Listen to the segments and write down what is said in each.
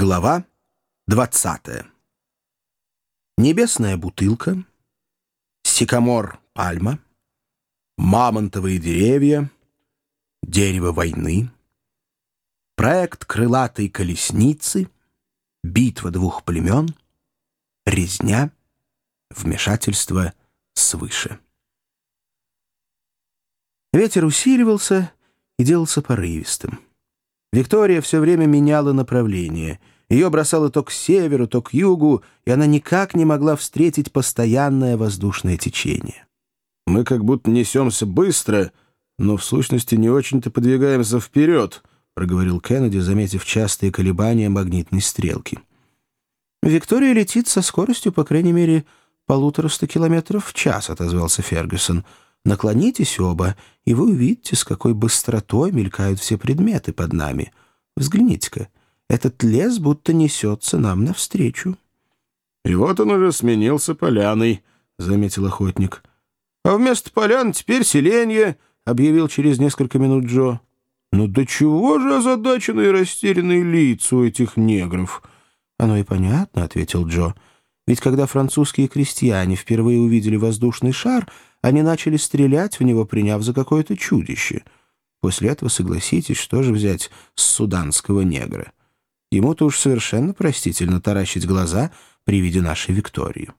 Глава 20. Небесная бутылка, сикамор пальма, мамонтовые деревья, дерево войны, проект крылатой колесницы, битва двух племен, резня, вмешательство свыше. Ветер усиливался и делался порывистым. Виктория все время меняла направление. Ее бросало то к северу, то к югу, и она никак не могла встретить постоянное воздушное течение. «Мы как будто несемся быстро, но в сущности не очень-то подвигаемся вперед», проговорил Кеннеди, заметив частые колебания магнитной стрелки. «Виктория летит со скоростью, по крайней мере, полутораста километров в час», — отозвался Фергюсон. Наклонитесь оба, и вы увидите, с какой быстротой мелькают все предметы под нами. Взгляните-ка, этот лес будто несется нам навстречу». «И вот он уже сменился поляной», — заметил охотник. «А вместо полян теперь селение», — объявил через несколько минут Джо. «Ну до чего же озадаченные растерянные лица у этих негров?» «Оно и понятно», — ответил Джо. «Ведь когда французские крестьяне впервые увидели воздушный шар, они начали стрелять в него, приняв за какое-то чудище. После этого, согласитесь, что же взять с суданского негра? Ему-то уж совершенно простительно таращить глаза при виде нашей Виктории.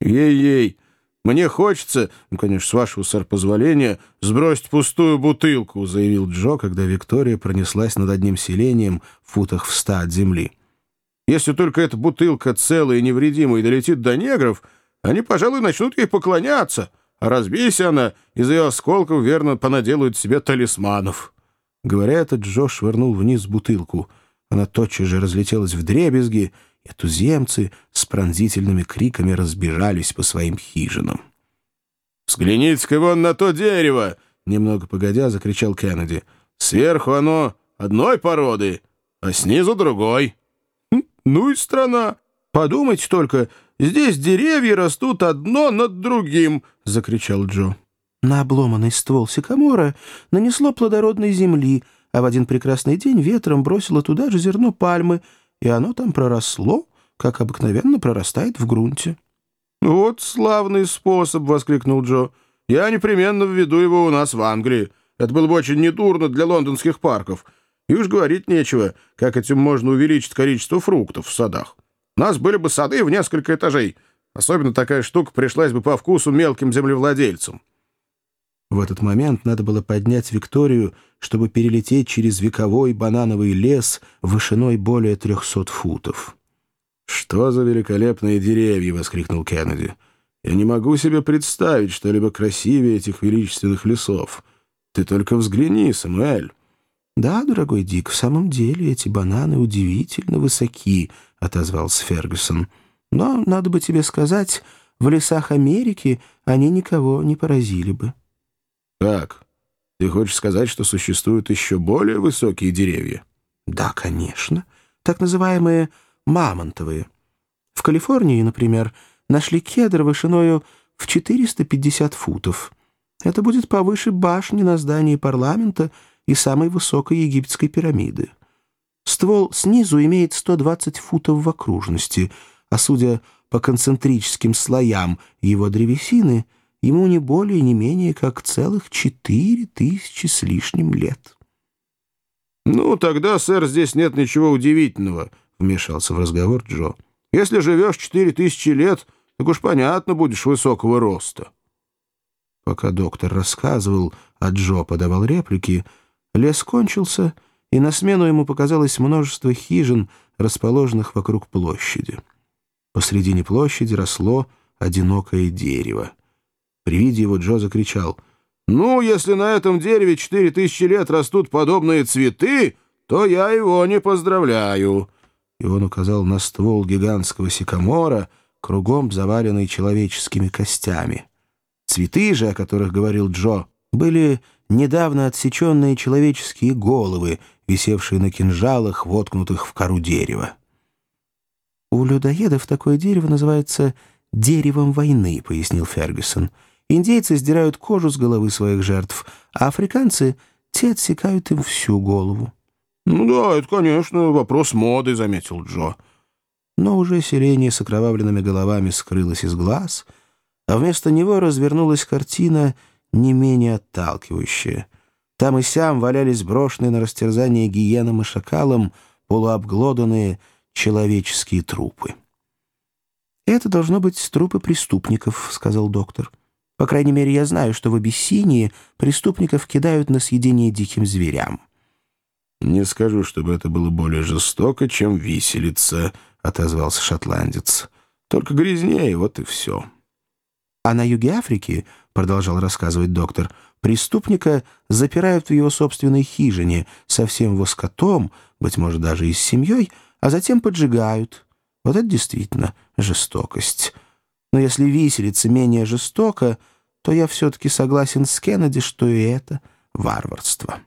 «Ей-ей! Мне хочется, ну, конечно, с вашего, сэр, позволения, сбросить пустую бутылку», заявил Джо, когда Виктория пронеслась над одним селением в футах в ста от земли. «Если только эта бутылка целая и невредимая долетит до негров, они, пожалуй, начнут ей поклоняться, а разбейся она, из ее осколков, верно, понаделают себе талисманов». Говоря это, Джо швырнул вниз бутылку. Она тотчас же разлетелась в дребезги, и туземцы с пронзительными криками разбежались по своим хижинам. «Взгляните-ка вон на то дерево!» — немного погодя закричал Кеннеди. «Сверху оно одной породы, а снизу другой». «Хм, «Ну и страна! Подумайте только, Здесь деревья растут одно над другим!» — закричал Джо. На обломанный ствол сикамора нанесло плодородной земли, а в один прекрасный день ветром бросило туда же зерно пальмы, и оно там проросло, как обыкновенно прорастает в грунте. «Вот славный способ!» — воскликнул Джо. «Я непременно введу его у нас в Англии. Это было бы очень недурно для лондонских парков. И уж говорить нечего, как этим можно увеличить количество фруктов в садах. У нас были бы сады в несколько этажей. Особенно такая штука пришлась бы по вкусу мелким землевладельцам. В этот момент надо было поднять Викторию, чтобы перелететь через вековой банановый лес вышиной более трехсот футов. «Что за великолепные деревья!» — воскликнул Кеннеди. «Я не могу себе представить что-либо красивее этих величественных лесов. Ты только взгляни, Самуэль!» «Да, дорогой Дик, в самом деле эти бананы удивительно высоки», — отозвался Фергюсон. «Но, надо бы тебе сказать, в лесах Америки они никого не поразили бы». «Как? Ты хочешь сказать, что существуют еще более высокие деревья?» «Да, конечно. Так называемые мамонтовые. В Калифорнии, например, нашли кедр вышиною в 450 футов. Это будет повыше башни на здании парламента и самой высокой египетской пирамиды. Ствол снизу имеет 120 футов в окружности, а судя по концентрическим слоям его древесины, ему не более не менее как целых четыре тысячи с лишним лет. «Ну, тогда, сэр, здесь нет ничего удивительного», — вмешался в разговор Джо. «Если живешь четыре тысячи лет, так уж понятно будешь высокого роста». Пока доктор рассказывал, а Джо подавал реплики, лес кончился — и на смену ему показалось множество хижин, расположенных вокруг площади. Посредине площади росло одинокое дерево. При виде его Джо закричал «Ну, если на этом дереве четыре тысячи лет растут подобные цветы, то я его не поздравляю». И он указал на ствол гигантского сикамора, кругом заваленный человеческими костями. Цветы же, о которых говорил Джо, были недавно отсеченные человеческие головы, висевшие на кинжалах, воткнутых в кору дерева. «У людоедов такое дерево называется деревом войны», — пояснил Фергюсон. «Индейцы сдирают кожу с головы своих жертв, а африканцы — те отсекают им всю голову. «Ну да, это, конечно, вопрос моды», — заметил Джо. Но уже селение с окровавленными головами скрылось из глаз, а вместо него развернулась картина не менее отталкивающая. Там и сям валялись брошенные на растерзание гиенам и шакалам полуобглоданные человеческие трупы. «Это должно быть трупы преступников», — сказал доктор. «По крайней мере, я знаю, что в Абиссинии преступников кидают на съедение диким зверям». «Не скажу, чтобы это было более жестоко, чем виселица», — отозвался шотландец. «Только грязнее, вот и все». «А на юге Африки, — продолжал рассказывать доктор, — преступника запирают в его собственной хижине со всем его быть может, даже и с семьей, а затем поджигают. Вот это действительно жестокость. Но если виселица менее жестока, то я все-таки согласен с Кеннеди, что и это варварство».